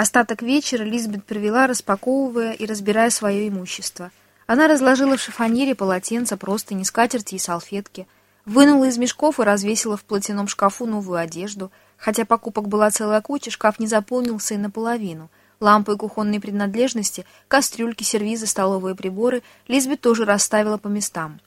Остаток вечера Лизбет провела, распаковывая и разбирая свое имущество. Она разложила в шифонере полотенца, простыни, скатерти и салфетки, вынула из мешков и развесила в платяном шкафу новую одежду. Хотя покупок была целая куча, шкаф не заполнился и наполовину. Лампы и кухонные принадлежности, кастрюльки, сервизы, столовые приборы Лизбет тоже расставила по местам.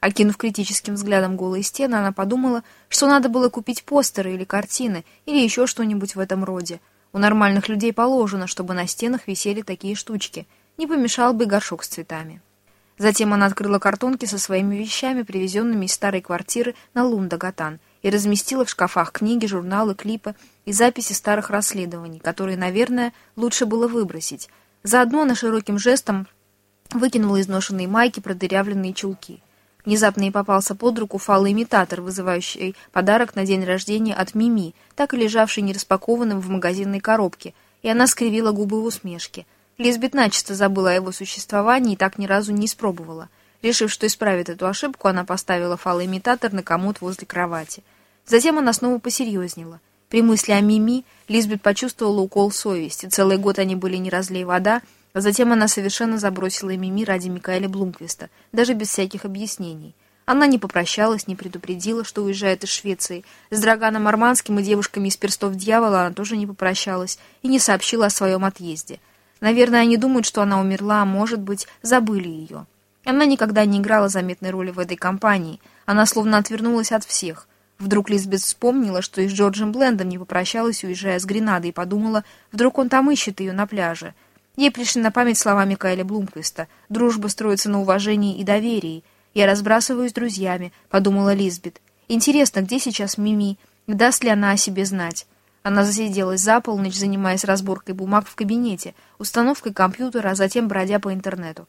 Окинув критическим взглядом голые стены, она подумала, что надо было купить постеры или картины, или еще что-нибудь в этом роде — у нормальных людей положено, чтобы на стенах висели такие штучки. Не помешал бы горшок с цветами. Затем она открыла картонки со своими вещами, привезенными из старой квартиры на Лундагатан, и разместила в шкафах книги, журналы, клипы и записи старых расследований, которые, наверное, лучше было выбросить. Заодно она широким жестом выкинула изношенные майки, продырявленные чулки. Внезапно ей попался под руку фалоимитатор, вызывающий подарок на день рождения от Мими, так и лежавший нераспакованным в магазинной коробке, и она скривила губы в усмешке. Лизбет начисто забыла о его существовании и так ни разу не испробовала. Решив, что исправит эту ошибку, она поставила фалоимитатор на комод возле кровати. Затем она снова посерьезнела. При мысли о Мими Лизбет почувствовала укол совести. Целый год они были не разлей вода, а затем она совершенно забросила Мими ради Микаэля Блумквиста, даже без всяких объяснений. Она не попрощалась, не предупредила, что уезжает из Швеции. С Драганом Арманским и девушками из перстов дьявола она тоже не попрощалась и не сообщила о своем отъезде. Наверное, они думают, что она умерла, а может быть, забыли ее. Она никогда не играла заметной роли в этой компании. Она словно отвернулась от всех. Вдруг Лизбет вспомнила, что и с Джорджем Блендом не попрощалась, уезжая с Гренады, и подумала, вдруг он там ищет ее на пляже. Ей пришли на память слова Микаэля Блумквиста. «Дружба строится на уважении и доверии. Я разбрасываюсь друзьями», — подумала Лизбет. «Интересно, где сейчас Мими? Даст ли она о себе знать?» Она засиделась за полночь, занимаясь разборкой бумаг в кабинете, установкой компьютера, а затем бродя по интернету.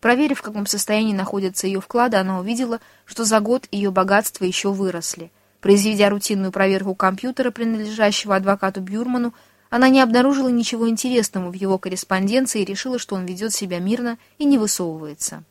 Проверив, в каком состоянии находятся ее вклады, она увидела, что за год ее богатства еще выросли. Произведя рутинную проверку компьютера, принадлежащего адвокату Бюрману, она не обнаружила ничего интересного в его корреспонденции и решила, что он ведет себя мирно и не высовывается.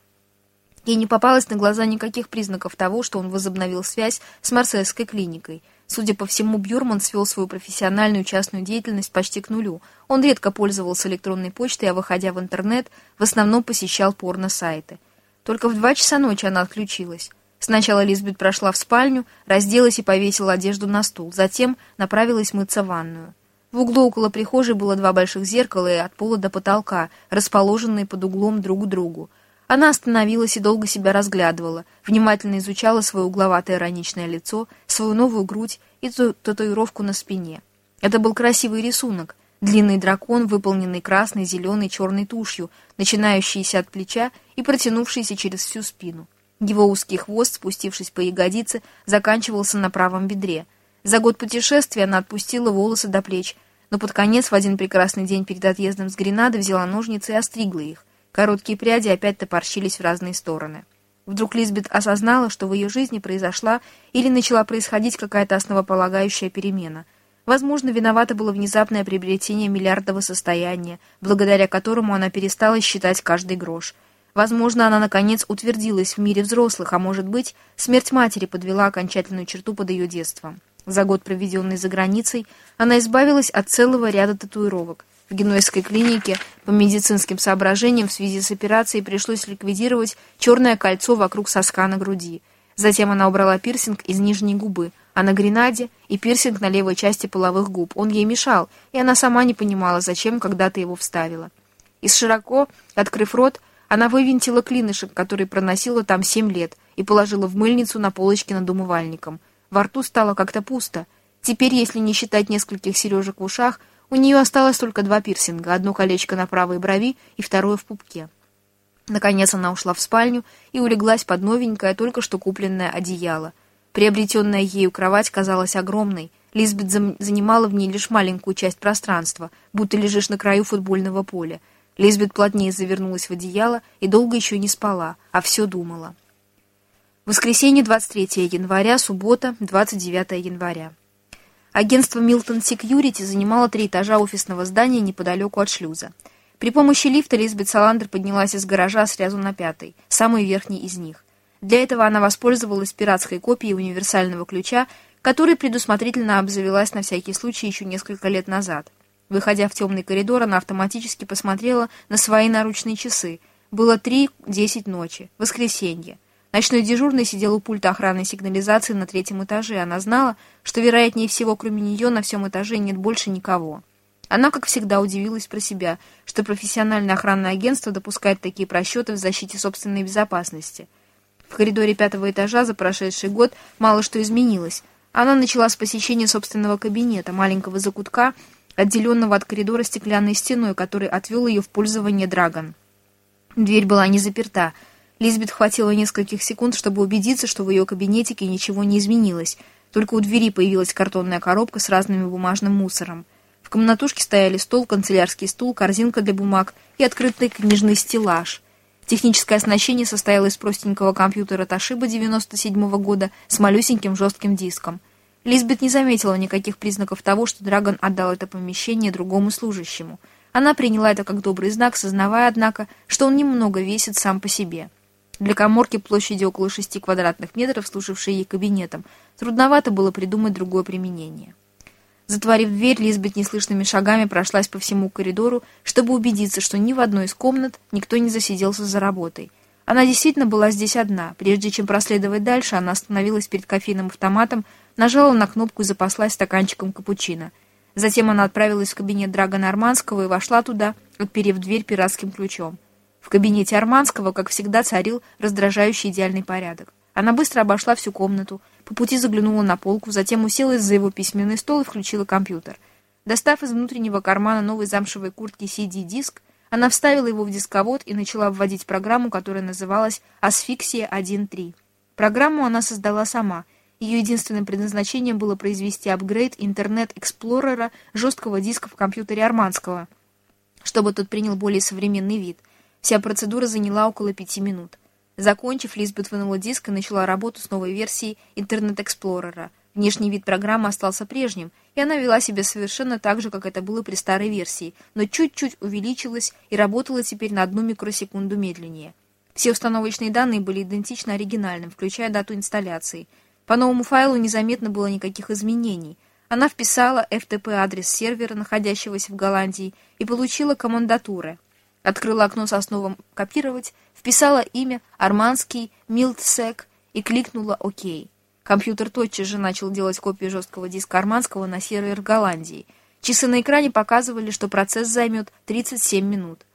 Ей не попалось на глаза никаких признаков того, что он возобновил связь с Марсельской клиникой. Судя по всему, Бюрман свел свою профессиональную частную деятельность почти к нулю. Он редко пользовался электронной почтой, а выходя в интернет, в основном посещал порно-сайты. Только в два часа ночи она отключилась. Сначала Лизбет прошла в спальню, разделась и повесила одежду на стул, затем направилась мыться в ванную. В углу около прихожей было два больших зеркала и от пола до потолка, расположенные под углом друг к другу. Она остановилась и долго себя разглядывала, внимательно изучала свое угловатое ироничное лицо, свою новую грудь и татуировку на спине. Это был красивый рисунок. Длинный дракон, выполненный красной, зеленой, черной тушью, начинающийся от плеча и протянувшийся через всю спину. Его узкий хвост, спустившись по ягодице, заканчивался на правом бедре. За год путешествия она отпустила волосы до плеч, но под конец в один прекрасный день перед отъездом с Гренады взяла ножницы и остригла их. Короткие пряди опять топорщились в разные стороны. Вдруг Лизбет осознала, что в ее жизни произошла или начала происходить какая-то основополагающая перемена. Возможно, виновато было внезапное приобретение миллиардного состояния, благодаря которому она перестала считать каждый грош. Возможно, она, наконец, утвердилась в мире взрослых, а может быть, смерть матери подвела окончательную черту под ее детством. За год, проведенный за границей, она избавилась от целого ряда татуировок. В генуэзской клинике по медицинским соображениям в связи с операцией пришлось ликвидировать черное кольцо вокруг соска на груди. Затем она убрала пирсинг из нижней губы, а на гренаде и пирсинг на левой части половых губ. Он ей мешал, и она сама не понимала, зачем когда-то его вставила. И широко, открыв рот, она вывинтила клинышек, который проносила там семь лет, и положила в мыльницу на полочке над умывальником — во рту стало как-то пусто. Теперь, если не считать нескольких сережек в ушах, у нее осталось только два пирсинга, одно колечко на правой брови и второе в пупке. Наконец она ушла в спальню и улеглась под новенькое, только что купленное одеяло. Приобретенная ею кровать казалась огромной. Лизбет занимала в ней лишь маленькую часть пространства, будто лежишь на краю футбольного поля. Лизбет плотнее завернулась в одеяло и долго еще не спала, а все думала. Воскресенье, 23 января, суббота, 29 января. Агентство Milton Security занимало три этажа офисного здания неподалеку от шлюза. При помощи лифта Лизбет Саландер поднялась из гаража сразу на пятый, самый верхний из них. Для этого она воспользовалась пиратской копией универсального ключа, который предусмотрительно обзавелась на всякий случай еще несколько лет назад. Выходя в темный коридор, она автоматически посмотрела на свои наручные часы. Было 3.10 ночи. Воскресенье. Ночной дежурный сидел у пульта охранной сигнализации на третьем этаже. Она знала, что, вероятнее всего, кроме нее, на всем этаже нет больше никого. Она, как всегда, удивилась про себя, что профессиональное охранное агентство допускает такие просчеты в защите собственной безопасности. В коридоре пятого этажа за прошедший год мало что изменилось. Она начала с посещения собственного кабинета, маленького закутка, отделенного от коридора стеклянной стеной, который отвел ее в пользование Драгон. Дверь была не заперта. Лизбет хватило нескольких секунд, чтобы убедиться, что в ее кабинетике ничего не изменилось. Только у двери появилась картонная коробка с разным бумажным мусором. В комнатушке стояли стол, канцелярский стул, корзинка для бумаг и открытый книжный стеллаж. Техническое оснащение состояло из простенького компьютера Toshiba 97 -го года с малюсеньким жестким диском. Лизбет не заметила никаких признаков того, что Драгон отдал это помещение другому служащему. Она приняла это как добрый знак, сознавая, однако, что он немного весит сам по себе. Для коморки площади около шести квадратных метров, служившей ей кабинетом, трудновато было придумать другое применение. Затворив дверь, Лизбет неслышными шагами прошлась по всему коридору, чтобы убедиться, что ни в одной из комнат никто не засиделся за работой. Она действительно была здесь одна. Прежде чем проследовать дальше, она остановилась перед кофейным автоматом, нажала на кнопку и запаслась стаканчиком капучино. Затем она отправилась в кабинет Драгона Арманского и вошла туда, отперев дверь пиратским ключом. В кабинете Арманского, как всегда, царил раздражающий идеальный порядок. Она быстро обошла всю комнату, по пути заглянула на полку, затем уселась за его письменный стол и включила компьютер. Достав из внутреннего кармана новой замшевой куртки CD-диск, она вставила его в дисковод и начала вводить программу, которая называлась «Асфиксия 1.3». Программу она создала сама. Ее единственным предназначением было произвести апгрейд интернет-эксплорера жесткого диска в компьютере Арманского, чтобы тот принял более современный вид. Вся процедура заняла около пяти минут. Закончив, Лизбет вынула диск и начала работу с новой версией Интернет-Эксплорера. Внешний вид программы остался прежним, и она вела себя совершенно так же, как это было при старой версии, но чуть-чуть увеличилась и работала теперь на одну микросекунду медленнее. Все установочные данные были идентичны оригинальным, включая дату инсталляции. По новому файлу незаметно было никаких изменений. Она вписала FTP-адрес сервера, находящегося в Голландии, и получила командатуры. Открыла окно с основом «Копировать», вписала имя «Арманский Милтсек» и кликнула «Ок». Компьютер тотчас же начал делать копию жесткого диска Арманского на сервер Голландии. Часы на экране показывали, что процесс займет 37 минут.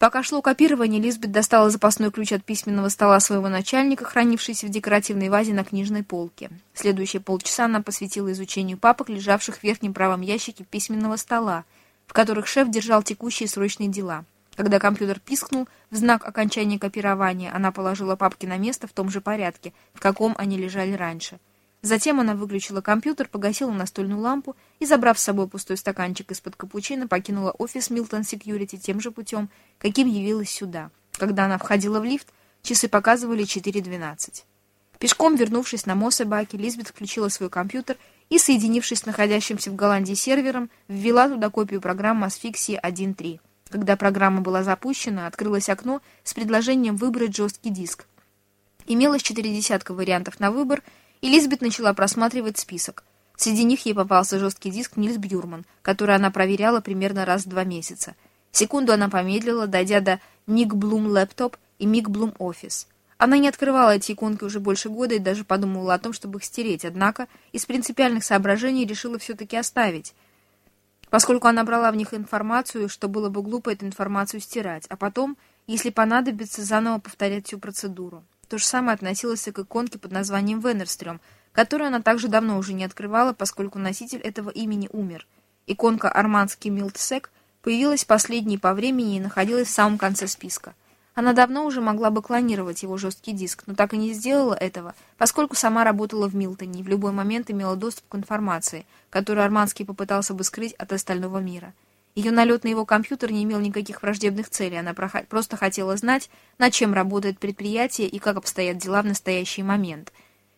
Пока шло копирование, Лизбет достала запасной ключ от письменного стола своего начальника, хранившийся в декоративной вазе на книжной полке. Следующие полчаса она посвятила изучению папок, лежавших в верхнем правом ящике письменного стола, в которых шеф держал текущие срочные дела. Когда компьютер пискнул в знак окончания копирования, она положила папки на место в том же порядке, в каком они лежали раньше. Затем она выключила компьютер, погасила настольную лампу и, забрав с собой пустой стаканчик из-под капучино, покинула офис Милтон Секьюрити тем же путем, каким явилась сюда. Когда она входила в лифт, часы показывали 4.12. Пешком вернувшись на Моссебаке, Лизбет включила свой компьютер и, соединившись с находящимся в Голландии сервером, ввела туда копию программы Asphyxia 1.3. Когда программа была запущена, открылось окно с предложением выбрать жесткий диск. Имелось четыре десятка вариантов на выбор, и Лизбет начала просматривать список. Среди них ей попался жесткий диск Нильс Бьюрман, который она проверяла примерно раз в два месяца. Секунду она помедлила, дойдя до Ник Блум Лэптоп и Мик Блум Офис. Она не открывала эти иконки уже больше года и даже подумала о том, чтобы их стереть, однако из принципиальных соображений решила все-таки оставить, поскольку она брала в них информацию, что было бы глупо эту информацию стирать, а потом, если понадобится, заново повторять всю процедуру. То же самое относилось и к иконке под названием Венерстрём, которую она также давно уже не открывала, поскольку носитель этого имени умер. Иконка «Арманский Милтсек» появилась последней по времени и находилась в самом конце списка. Она давно уже могла бы клонировать его жесткий диск, но так и не сделала этого, поскольку сама работала в Милтоне и в любой момент имела доступ к информации, которую Арманский попытался бы скрыть от остального мира. Ее налет на его компьютер не имел никаких враждебных целей, она просто хотела знать, над чем работает предприятие и как обстоят дела в настоящий момент.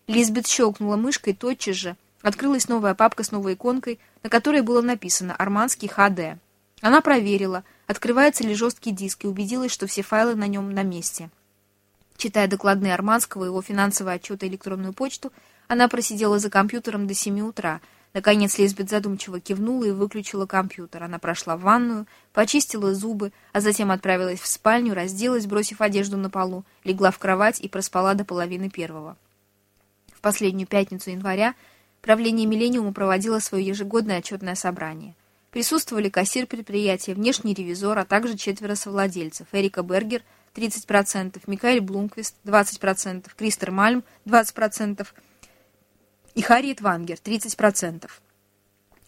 Лизбет щелкнула мышкой тотчас же, открылась новая папка с новой иконкой, на которой было написано «Арманский ХД». Она проверила, открывается ли жесткий диск, и убедилась, что все файлы на нем на месте. Читая докладные Арманского, его финансовые отчеты и электронную почту, она просидела за компьютером до 7 утра, Наконец Лизбет задумчиво кивнула и выключила компьютер. Она прошла в ванную, почистила зубы, а затем отправилась в спальню, разделась, бросив одежду на полу, легла в кровать и проспала до половины первого. В последнюю пятницу января правление «Миллениума» проводило свое ежегодное отчетное собрание. Присутствовали кассир предприятия, внешний ревизор, а также четверо совладельцев. Эрика Бергер – 30%, Микаэль Блумквист – 20%, Кристер Мальм – 20%, и Харриет Вангер, 30%.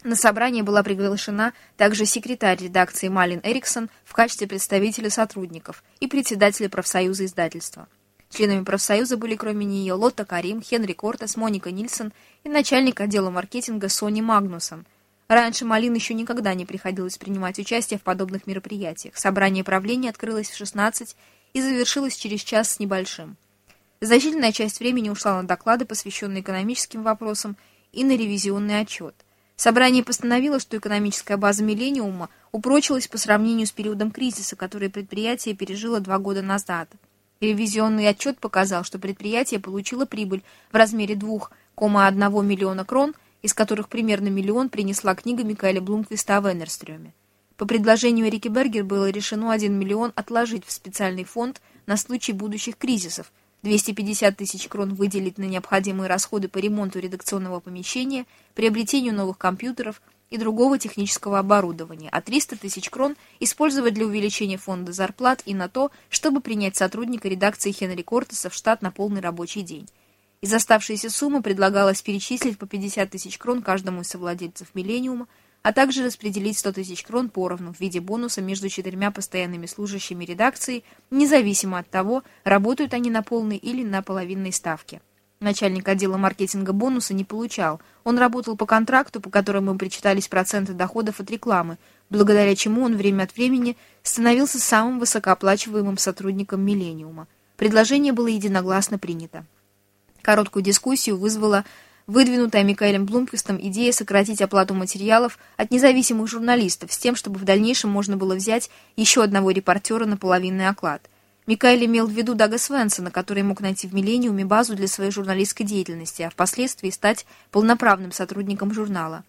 На собрание была приглашена также секретарь редакции Малин Эриксон в качестве представителя сотрудников и председателя профсоюза издательства. Членами профсоюза были кроме нее Лотта Карим, Хенри Кортес, Моника Нильсон и начальник отдела маркетинга Сони Магнусон. Раньше Малин еще никогда не приходилось принимать участие в подобных мероприятиях. Собрание правления открылось в 16 и завершилось через час с небольшим. Значительная часть времени ушла на доклады, посвященные экономическим вопросам, и на ревизионный отчет. Собрание постановило, что экономическая база «Миллениума» упрочилась по сравнению с периодом кризиса, который предприятие пережило два года назад. Ревизионный отчет показал, что предприятие получило прибыль в размере 2,1 миллиона крон, из которых примерно миллион принесла книга Микаэля Блумквиста о Венерстрёме. По предложению Эрики Бергер было решено 1 миллион отложить в специальный фонд на случай будущих кризисов – 250 тысяч крон выделить на необходимые расходы по ремонту редакционного помещения, приобретению новых компьютеров и другого технического оборудования, а 300 тысяч крон использовать для увеличения фонда зарплат и на то, чтобы принять сотрудника редакции Хенри Кортеса в штат на полный рабочий день. Из оставшейся суммы предлагалось перечислить по 50 тысяч крон каждому из совладельцев «Миллениума», а также распределить 100 тысяч крон поровну в виде бонуса между четырьмя постоянными служащими редакции, независимо от того, работают они на полной или на половинной ставке. Начальник отдела маркетинга бонуса не получал. Он работал по контракту, по которому причитались проценты доходов от рекламы, благодаря чему он время от времени становился самым высокооплачиваемым сотрудником «Миллениума». Предложение было единогласно принято. Короткую дискуссию вызвала выдвинутая Микаэлем Блумквистом идея сократить оплату материалов от независимых журналистов с тем, чтобы в дальнейшем можно было взять еще одного репортера на половинный оклад. Микаэль имел в виду Дага Свенсона, который мог найти в «Миллениуме» базу для своей журналистской деятельности, а впоследствии стать полноправным сотрудником журнала.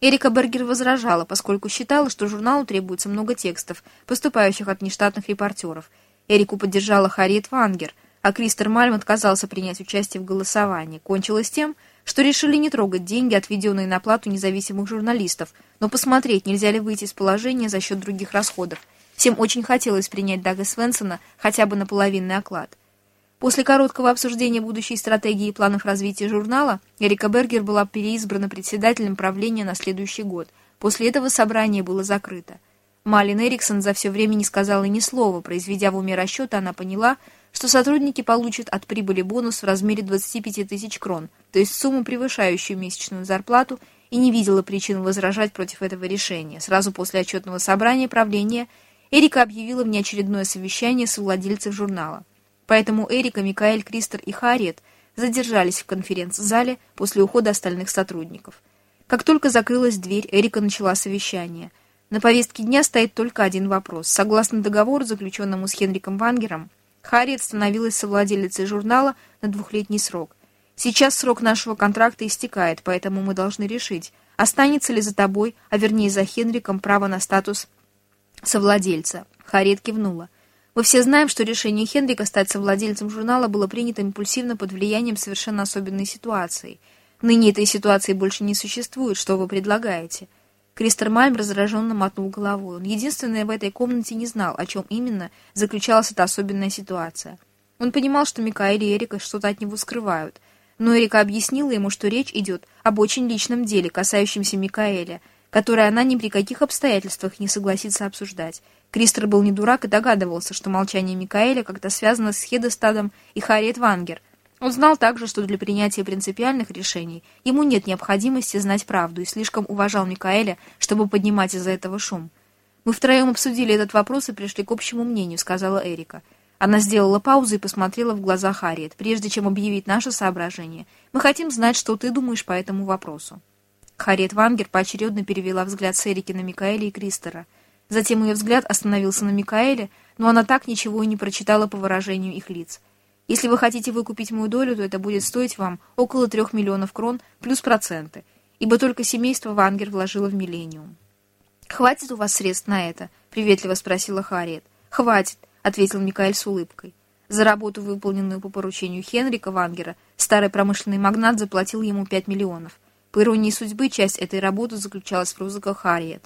Эрика Бергер возражала, поскольку считала, что журналу требуется много текстов, поступающих от нештатных репортеров. Эрику поддержала Харриет Вангер, а Кристер Мальм отказался принять участие в голосовании. Кончилось тем, что решили не трогать деньги, отведенные на плату независимых журналистов, но посмотреть, нельзя ли выйти из положения за счет других расходов. Всем очень хотелось принять Дага Свенсона хотя бы на половинный оклад. После короткого обсуждения будущей стратегии и планов развития журнала, Эрика Бергер была переизбрана председателем правления на следующий год. После этого собрание было закрыто. Малин Эриксон за все время не сказала ни слова. Произведя в уме расчеты, она поняла, что сотрудники получат от прибыли бонус в размере 25 тысяч крон, то есть сумму, превышающую месячную зарплату, и не видела причин возражать против этого решения. Сразу после отчетного собрания правления Эрика объявила внеочередное совещание со владельцев журнала. Поэтому Эрика, Микаэль, Кристер и Харриет задержались в конференц-зале после ухода остальных сотрудников. Как только закрылась дверь, Эрика начала совещание. На повестке дня стоит только один вопрос. Согласно договору, заключенному с Хенриком Вангером, Харриет становилась совладелицей журнала на двухлетний срок. Сейчас срок нашего контракта истекает, поэтому мы должны решить, останется ли за тобой, а вернее за Хенриком, право на статус совладельца. Харриет кивнула. Мы все знаем, что решение Хенрика стать совладельцем журнала было принято импульсивно под влиянием совершенно особенной ситуации. Ныне этой ситуации больше не существует. Что вы предлагаете? Кристер Мальм раздраженно мотнул головой. Он единственный в этой комнате не знал, о чем именно заключалась эта особенная ситуация. Он понимал, что Микаэль и Эрика что-то от него скрывают. Но Эрика объяснила ему, что речь идет об очень личном деле, касающемся Микаэля, которое она ни при каких обстоятельствах не согласится обсуждать. Кристер был не дурак и догадывался, что молчание Микаэля как-то связано с Хедестадом и Харриет Вангер, он знал также, что для принятия принципиальных решений ему нет необходимости знать правду и слишком уважал Микаэля, чтобы поднимать из-за этого шум. «Мы втроем обсудили этот вопрос и пришли к общему мнению», — сказала Эрика. Она сделала паузу и посмотрела в глаза Харриет. «Прежде чем объявить наше соображение, мы хотим знать, что ты думаешь по этому вопросу». Харриет Вангер поочередно перевела взгляд с Эрики на Микаэля и Кристера. Затем ее взгляд остановился на Микаэле, но она так ничего и не прочитала по выражению их лиц. Если вы хотите выкупить мою долю, то это будет стоить вам около трех миллионов крон плюс проценты. ибо только семейство Вангер вложило в «Миллениум». «Хватит у вас средств на это?» — приветливо спросила Харриет. «Хватит», — ответил Микаэль с улыбкой. За работу, выполненную по поручению Хенрика Вангера, старый промышленный магнат заплатил ему 5 миллионов. По иронии судьбы, часть этой работы заключалась в розысках Харриет.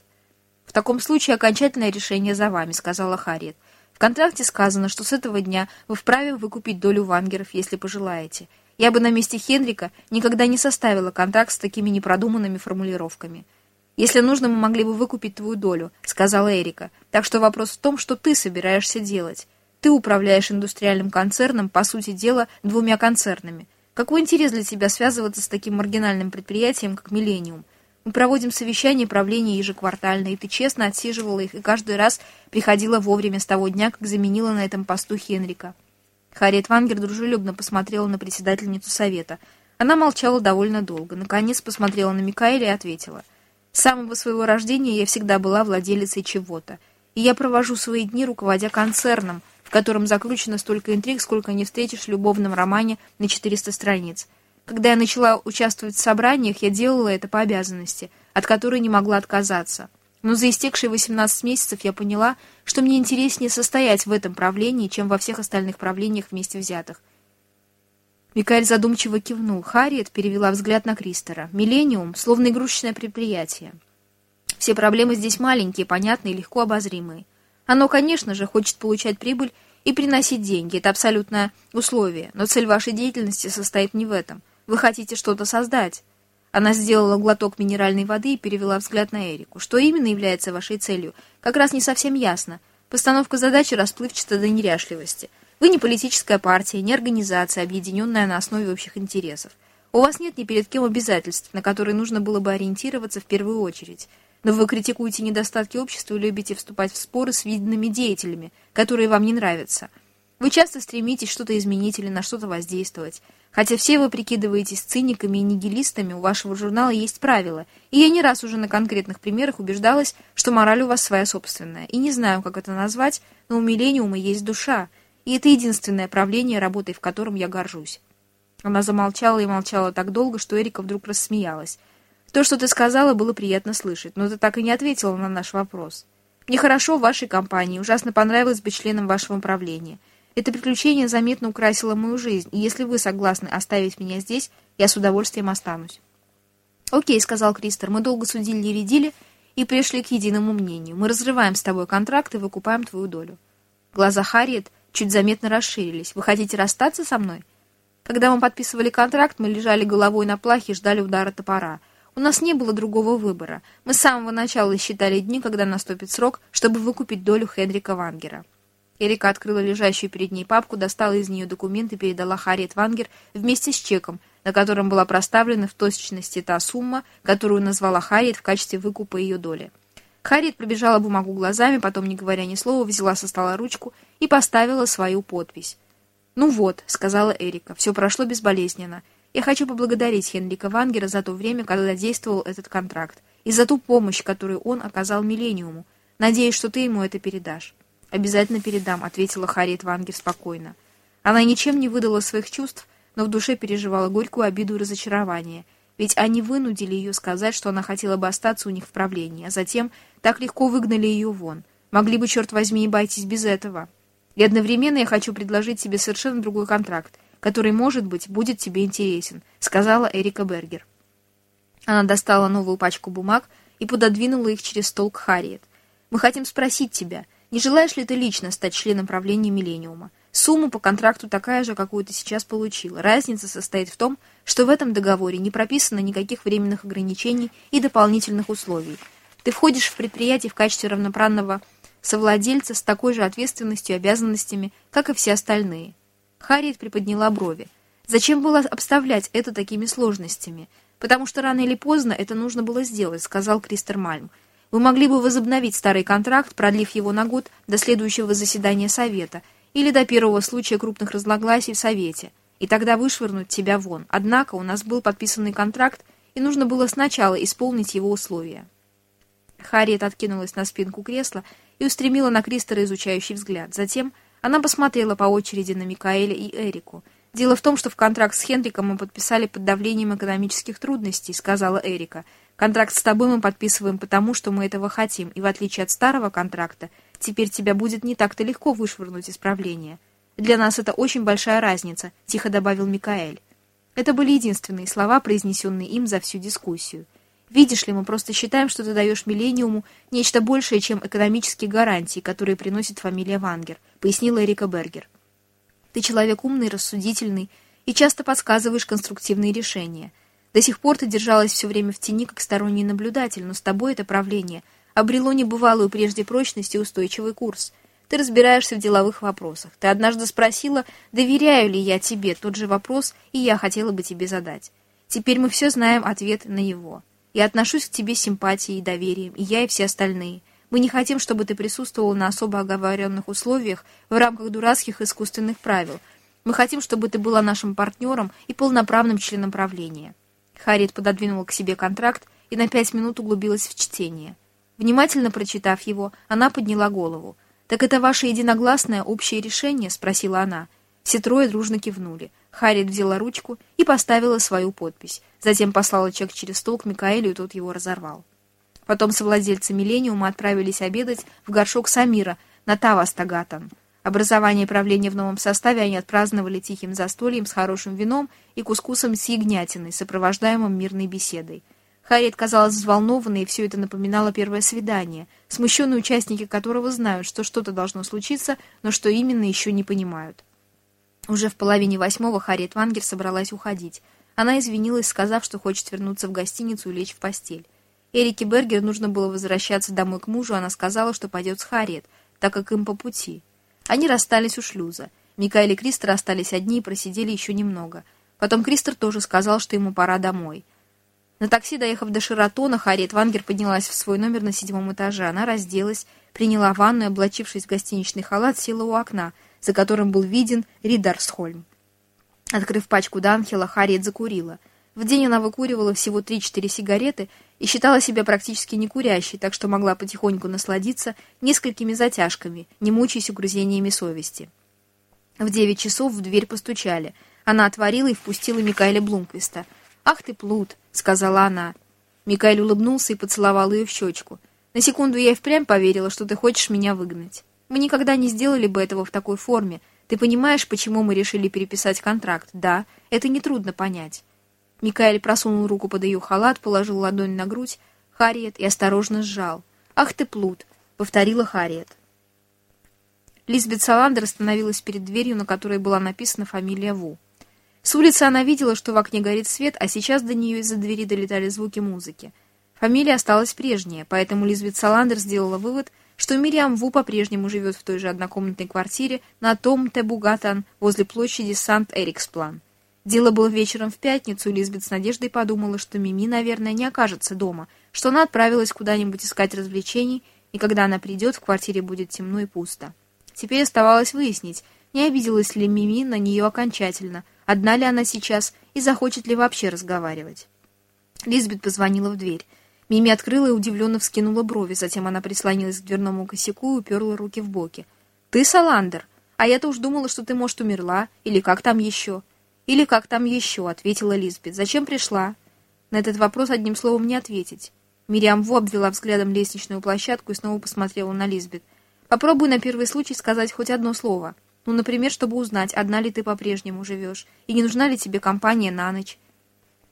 «В таком случае окончательное решение за вами», — сказала Харриет. «В контракте сказано, что с этого дня вы вправе выкупить долю Вангеров, если пожелаете. Я бы на месте Хенрика никогда не составила контракт с такими непродуманными формулировками». «Если нужно, мы могли бы выкупить твою долю», — сказала Эрика. «Так что вопрос в том, что ты собираешься делать. Ты управляешь индустриальным концерном, по сути дела, двумя концернами. Какой интерес для тебя связываться с таким маргинальным предприятием, как «Миллениум»? Мы проводим совещания правления ежеквартально, и ты честно отсиживала их, и каждый раз приходила вовремя с того дня, как заменила на этом посту Хенрика». Харриет Вангер дружелюбно посмотрела на председательницу совета. Она молчала довольно долго. Наконец посмотрела на Микаэля и ответила. С самого своего рождения я всегда была владелицей чего-то. И я провожу свои дни, руководя концерном, в котором заключено столько интриг, сколько не встретишь в любовном романе на 400 страниц. Когда я начала участвовать в собраниях, я делала это по обязанности, от которой не могла отказаться. Но за истекшие 18 месяцев я поняла, что мне интереснее состоять в этом правлении, чем во всех остальных правлениях вместе взятых. Микаэль задумчиво кивнул. Харриет перевела взгляд на Кристера. «Миллениум, словно игрушечное предприятие. Все проблемы здесь маленькие, понятные легко обозримые. Оно, конечно же, хочет получать прибыль и приносить деньги. Это абсолютное условие. Но цель вашей деятельности состоит не в этом. Вы хотите что-то создать». Она сделала глоток минеральной воды и перевела взгляд на Эрику. «Что именно является вашей целью? Как раз не совсем ясно. Постановка задачи расплывчата до неряшливости». Вы не политическая партия, не организация, объединенная на основе общих интересов. У вас нет ни перед кем обязательств, на которые нужно было бы ориентироваться в первую очередь. Но вы критикуете недостатки общества и любите вступать в споры с видными деятелями, которые вам не нравятся. Вы часто стремитесь что-то изменить или на что-то воздействовать. Хотя все вы прикидываетесь циниками и нигилистами, у вашего журнала есть правила, и я не раз уже на конкретных примерах убеждалась, что мораль у вас своя собственная. И не знаю, как это назвать, но у Миллениума есть душа — и это единственное правление, работой в котором я горжусь. Она замолчала и молчала так долго, что Эрика вдруг рассмеялась. То, что ты сказала, было приятно слышать, но ты так и не ответила на наш вопрос. Мне хорошо в вашей компании, ужасно понравилось быть членом вашего правления. Это приключение заметно украсило мою жизнь, и если вы согласны оставить меня здесь, я с удовольствием останусь. «Окей», — сказал Кристер, — «мы долго судили и рядили и пришли к единому мнению. Мы разрываем с тобой контракт и выкупаем твою долю». Глаза Харриет — чуть заметно расширились. «Вы хотите расстаться со мной?» Когда мы подписывали контракт, мы лежали головой на плахе и ждали удара топора. У нас не было другого выбора. Мы с самого начала считали дни, когда наступит срок, чтобы выкупить долю Хенрика Вангера. Эрика открыла лежащую перед ней папку, достала из нее документы и передала Харриет Вангер вместе с чеком, на котором была проставлена в точности та сумма, которую назвала Харриет в качестве выкупа ее доли. Харриет пробежала бумагу глазами, потом, не говоря ни слова, взяла со стола ручку и поставила свою подпись. «Ну вот», — сказала Эрика, — «все прошло безболезненно. Я хочу поблагодарить Хенрика Вангера за то время, когда действовал этот контракт, и за ту помощь, которую он оказал Миллениуму. Надеюсь, что ты ему это передашь». «Обязательно передам», — ответила Харриет Вангер спокойно. Она ничем не выдала своих чувств, но в душе переживала горькую обиду и разочарование — ведь они вынудили ее сказать, что она хотела бы остаться у них в правлении, а затем так легко выгнали ее вон. Могли бы, черт возьми, и обойтись без этого. И одновременно я хочу предложить тебе совершенно другой контракт, который, может быть, будет тебе интересен», — сказала Эрика Бергер. Она достала новую пачку бумаг и пододвинула их через стол к Харриет. «Мы хотим спросить тебя, не желаешь ли ты лично стать членом правления Миллениума? Сумма по контракту такая же, какую ты сейчас получил. Разница состоит в том, что в этом договоре не прописано никаких временных ограничений и дополнительных условий. Ты входишь в предприятие в качестве равноправного совладельца с такой же ответственностью и обязанностями, как и все остальные. Харриет приподняла брови. Зачем было обставлять это такими сложностями? Потому что рано или поздно это нужно было сделать, сказал Кристер Мальм. Вы могли бы возобновить старый контракт, продлив его на год до следующего заседания Совета или до первого случая крупных разногласий в Совете, и тогда вышвырнуть тебя вон. Однако у нас был подписанный контракт, и нужно было сначала исполнить его условия. Харриет откинулась на спинку кресла и устремила на Кристера изучающий взгляд. Затем она посмотрела по очереди на Микаэля и Эрику. «Дело в том, что в контракт с Хенриком мы подписали под давлением экономических трудностей», — сказала Эрика. «Контракт с тобой мы подписываем потому, что мы этого хотим, и в отличие от старого контракта, теперь тебя будет не так-то легко вышвырнуть из правления. Для нас это очень большая разница», — тихо добавил Микаэль. Это были единственные слова, произнесенные им за всю дискуссию. «Видишь ли, мы просто считаем, что ты даешь Миллениуму нечто большее, чем экономические гарантии, которые приносит фамилия Вангер», — пояснила Эрика Бергер. Ты человек умный, рассудительный и часто подсказываешь конструктивные решения. До сих пор ты держалась все время в тени как сторонний наблюдатель, но с тобой это правление обрело небывалую прежде прочность и устойчивый курс. Ты разбираешься в деловых вопросах. Ты однажды спросила, доверяю ли я тебе, тот же вопрос, и я хотела бы тебе задать. Теперь мы все знаем ответ на его. Я отношусь к тебе с симпатией и доверием, и я, и все остальные – мы не хотим, чтобы ты присутствовал на особо оговоренных условиях в рамках дурацких искусственных правил. Мы хотим, чтобы ты была нашим партнером и полноправным членом правления». Харриет пододвинула к себе контракт и на пять минут углубилась в чтение. Внимательно прочитав его, она подняла голову. «Так это ваше единогласное общее решение?» — спросила она. Все трое дружно кивнули. Харриет взяла ручку и поставила свою подпись. Затем послала чек через стол к Микаэлю, и тот его разорвал. Потом совладельцы «Миллениума» отправились обедать в горшок Самира на Тавастагатан. Образование и правление в новом составе они отпраздновали тихим застольем с хорошим вином и кускусом с ягнятиной, сопровождаемым мирной беседой. Харриет казалась взволнованной, и все это напоминало первое свидание, смущенные участники которого знают, что что-то должно случиться, но что именно еще не понимают. Уже в половине восьмого Харриет Вангер собралась уходить. Она извинилась, сказав, что хочет вернуться в гостиницу и лечь в постель. Эрике Бергер нужно было возвращаться домой к мужу, она сказала, что пойдет с Харриет, так как им по пути. Они расстались у шлюза. Микаэль и Кристер остались одни и просидели еще немного. Потом Кристер тоже сказал, что ему пора домой. На такси, доехав до Шератона, Харриет Вангер поднялась в свой номер на седьмом этаже. Она разделась, приняла ванну и, облачившись в гостиничный халат, села у окна, за которым был виден Ридарсхольм. Открыв пачку Данхела, Харриет закурила. В день она выкуривала всего 3-4 сигареты и считала себя практически не курящей, так что могла потихоньку насладиться несколькими затяжками, не мучаясь угрызениями совести. В девять часов в дверь постучали. Она отворила и впустила Микаэля Блумквиста. «Ах ты, плут!» — сказала она. Микаэль улыбнулся и поцеловал ее в щечку. «На секунду я и впрямь поверила, что ты хочешь меня выгнать. Мы никогда не сделали бы этого в такой форме. Ты понимаешь, почему мы решили переписать контракт? Да, это нетрудно понять. Микаэль просунул руку под ее халат, положил ладонь на грудь Харриет и осторожно сжал. «Ах ты, плут!» — повторила Харриет. Лизбет Саландер остановилась перед дверью, на которой была написана фамилия Ву. С улицы она видела, что в окне горит свет, а сейчас до нее из-за двери долетали звуки музыки. Фамилия осталась прежняя, поэтому Лизбет Саландер сделала вывод, что Мириам Ву по-прежнему живет в той же однокомнатной квартире на том Тебугатан возле площади Сант-Эриксплан. Дело было вечером в пятницу, и Лизбет с надеждой подумала, что Мими, наверное, не окажется дома, что она отправилась куда-нибудь искать развлечений, и когда она придет, в квартире будет темно и пусто. Теперь оставалось выяснить, не обиделась ли Мими на нее окончательно, одна ли она сейчас и захочет ли вообще разговаривать. Лизбет позвонила в дверь. Мими открыла и удивленно вскинула брови, затем она прислонилась к дверному косяку и уперла руки в боки. «Ты, Саландер? А я-то уж думала, что ты, может, умерла, или как там еще?» «Или как там еще?» — ответила Лизбет. «Зачем пришла?» На этот вопрос одним словом не ответить. Мириам Во обвела взглядом лестничную площадку и снова посмотрела на Лизбет. «Попробуй на первый случай сказать хоть одно слово. Ну, например, чтобы узнать, одна ли ты по-прежнему живешь, и не нужна ли тебе компания на ночь».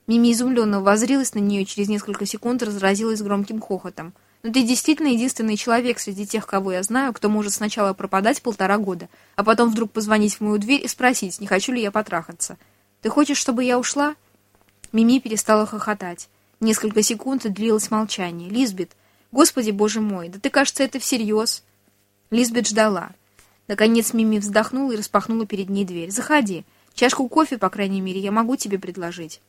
Мими изумленно воззрилась на нее и через несколько секунд разразилась громким хохотом. «Но ты действительно единственный человек среди тех, кого я знаю, кто может сначала пропадать полтора года, а потом вдруг позвонить в мою дверь и спросить, не хочу ли я потрахаться. Ты хочешь, чтобы я ушла?» Мими перестала хохотать. Несколько секунд длилось молчание. «Лизбет, господи боже мой, да ты, кажется, это всерьез!» Лизбет ждала. Наконец Мими вздохнула и распахнула перед ней дверь. «Заходи. Чашку кофе, по крайней мере, я могу тебе предложить».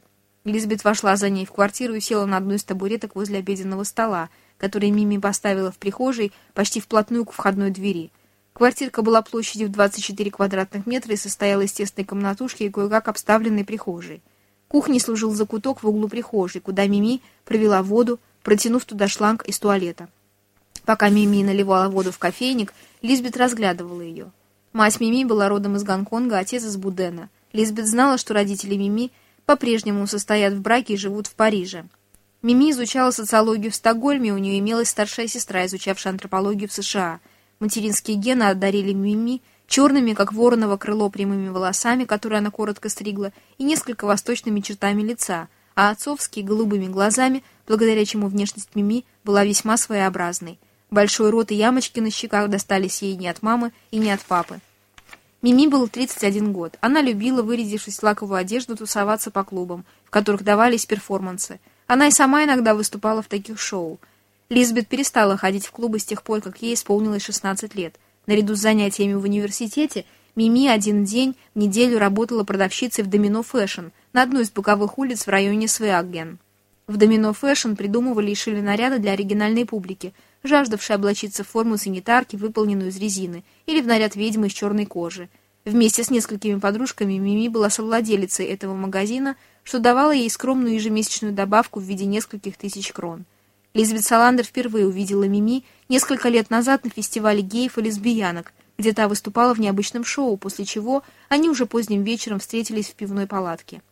Лизбет вошла за ней в квартиру и села на одну из табуреток возле обеденного стола, который Мими поставила в прихожей почти вплотную к входной двери. Квартирка была площадью в 24 квадратных метра и состояла из тесной комнатушки и кое-как обставленной прихожей. Кухней служил закуток в углу прихожей, куда Мими провела воду, протянув туда шланг из туалета. Пока Мими наливала воду в кофейник, Лизбет разглядывала ее. Мать Мими была родом из Гонконга, отец из Будена. Лизбет знала, что родители Мими по-прежнему состоят в браке и живут в Париже. Мими изучала социологию в Стокгольме, у нее имелась старшая сестра, изучавшая антропологию в США. Материнские гены одарили Мими черными, как вороново крыло, прямыми волосами, которые она коротко стригла, и несколько восточными чертами лица, а отцовские голубыми глазами, благодаря чему внешность Мими была весьма своеобразной. Большой рот и ямочки на щеках достались ей не от мамы и не от папы. Мими был 31 год. Она любила, вырядившись в лаковую одежду, тусоваться по клубам, в которых давались перформансы. Она и сама иногда выступала в таких шоу. Лизбет перестала ходить в клубы с тех пор, как ей исполнилось 16 лет. Наряду с занятиями в университете, Мими один день в неделю работала продавщицей в Домино Фэшн на одной из боковых улиц в районе Свеавеген. В Домино Фэшн придумывали и шили наряды для оригинальной публики, жаждавшей облачиться в форму санитарки, выполненную из резины, или в наряд ведьмы из черной кожи. Вместе с несколькими подружками Мими была совладелицей этого магазина, что давало ей скромную ежемесячную добавку в виде нескольких тысяч крон. Лизбет Саландер впервые увидела Мими несколько лет назад на фестивале геев и лесбиянок, где та выступала в необычном шоу, после чего они уже поздним вечером встретились в пивной палатке.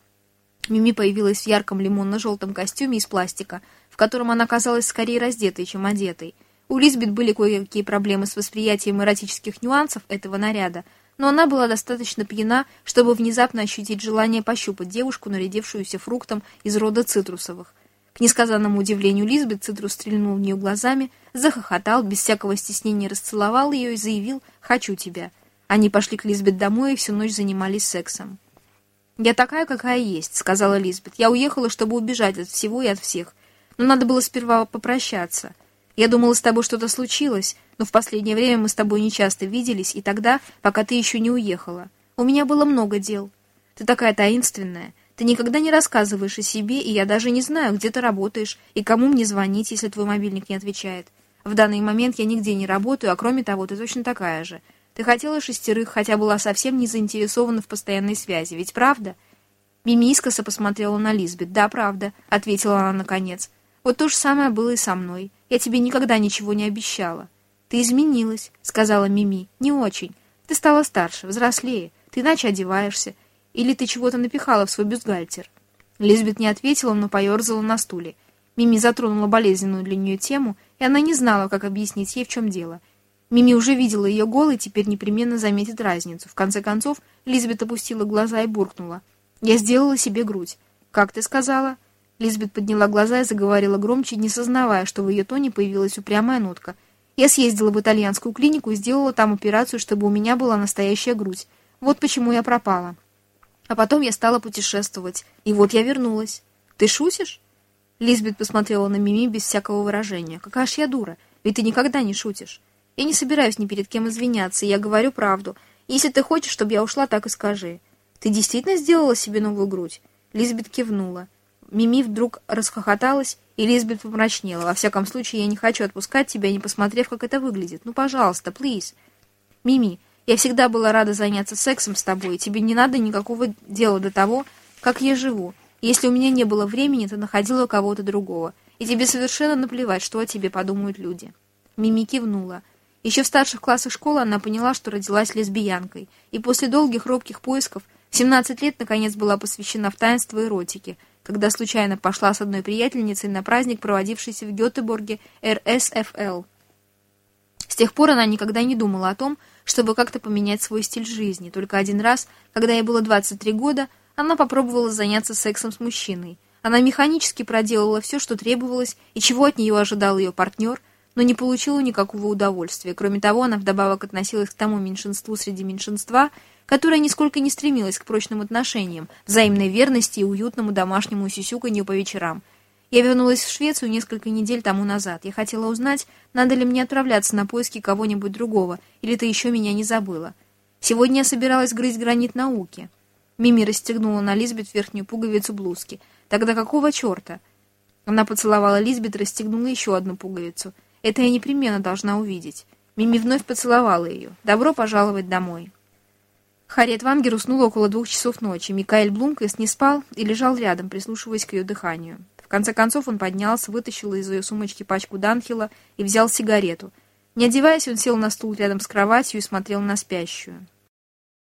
Мими появилась в ярком лимонно-желтом костюме из пластика, в котором она казалась скорее раздетой, чем одетой. У Лизбет были кое-какие проблемы с восприятием эротических нюансов этого наряда, но она была достаточно пьяна, чтобы внезапно ощутить желание пощупать девушку, нарядившуюся фруктом из рода цитрусовых. К несказанному удивлению Лизбет Цитрус стрельнул в нее глазами, захохотал, без всякого стеснения расцеловал ее и заявил «хочу тебя». Они пошли к Лизбет домой и всю ночь занимались сексом. «Я такая, какая есть», — сказала Лизбет. «Я уехала, чтобы убежать от всего и от всех. Но надо было сперва попрощаться. Я думала, с тобой что-то случилось, но в последнее время мы с тобой не часто виделись, и тогда, пока ты еще не уехала. У меня было много дел. Ты такая таинственная. Ты никогда не рассказываешь о себе, и я даже не знаю, где ты работаешь и кому мне звонить, если твой мобильник не отвечает. В данный момент я нигде не работаю, а кроме того, ты точно такая же. Ты хотела шестерых, хотя была совсем не заинтересована в постоянной связи, ведь правда?» Мими искоса посмотрела на Лизбет. «Да, правда», — ответила она наконец. «Вот то же самое было и со мной. Я тебе никогда ничего не обещала». «Ты изменилась», — сказала Мими. «Не очень. Ты стала старше, взрослее. Ты иначе одеваешься. Или ты чего-то напихала в свой бюстгальтер?» Лизбет не ответила, но поерзала на стуле. Мими затронула болезненную для нее тему, и она не знала, как объяснить ей, в чем дело. Мими уже видела ее голой, теперь непременно заметит разницу. В конце концов, Лизбет опустила глаза и буркнула. «Я сделала себе грудь». «Как ты сказала?» Лизбет подняла глаза и заговорила громче, не сознавая, что в ее тоне появилась упрямая нотка. «Я съездила в итальянскую клинику и сделала там операцию, чтобы у меня была настоящая грудь. Вот почему я пропала». А потом я стала путешествовать. И вот я вернулась. Ты шутишь? Лизбет посмотрела на Мими без всякого выражения. Какая ж я дура, ведь ты никогда не шутишь. Я не собираюсь ни перед кем извиняться, я говорю правду. Если ты хочешь, чтобы я ушла, так и скажи. Ты действительно сделала себе новую грудь? Лизбет кивнула. Мими вдруг расхохоталась, и Лизбет помрачнела. Во всяком случае, я не хочу отпускать тебя, не посмотрев, как это выглядит. Ну, пожалуйста, плиз. Мими, я всегда была рада заняться сексом с тобой, и тебе не надо никакого дела до того, как я живу. Если у меня не было времени, ты находила кого-то другого, и тебе совершенно наплевать, что о тебе подумают люди». Мими кивнула. Еще в старших классах школы она поняла, что родилась лесбиянкой, и после долгих робких поисков в 17 лет наконец была посвящена в таинство эротики, когда случайно пошла с одной приятельницей на праздник, проводившийся в Гетеборге РСФЛ. С тех пор она никогда не думала о том, чтобы как-то поменять свой стиль жизни. Только один раз, когда ей было 23 года, она попробовала заняться сексом с мужчиной. Она механически проделала все, что требовалось, и чего от нее ожидал ее партнер, но не получила никакого удовольствия. Кроме того, она вдобавок относилась к тому меньшинству среди меньшинства, которое нисколько не стремилось к прочным отношениям, взаимной верности и уютному домашнему сюсюканью по вечерам – я вернулась в Швецию несколько недель тому назад. Я хотела узнать, надо ли мне отправляться на поиски кого-нибудь другого, или ты еще меня не забыла. Сегодня я собиралась грызть гранит науки. Мими расстегнула на Лизбет верхнюю пуговицу блузки. Тогда какого черта? Она поцеловала Лизбет расстегнула еще одну пуговицу. Это я непременно должна увидеть. Мими вновь поцеловала ее. Добро пожаловать домой. Харриет Вангер уснула около двух часов ночи. Микаэль Блумквист не спал и лежал рядом, прислушиваясь к ее дыханию конце концов он поднялся, вытащил из ее сумочки пачку Данхила и взял сигарету. Не одеваясь, он сел на стул рядом с кроватью и смотрел на спящую.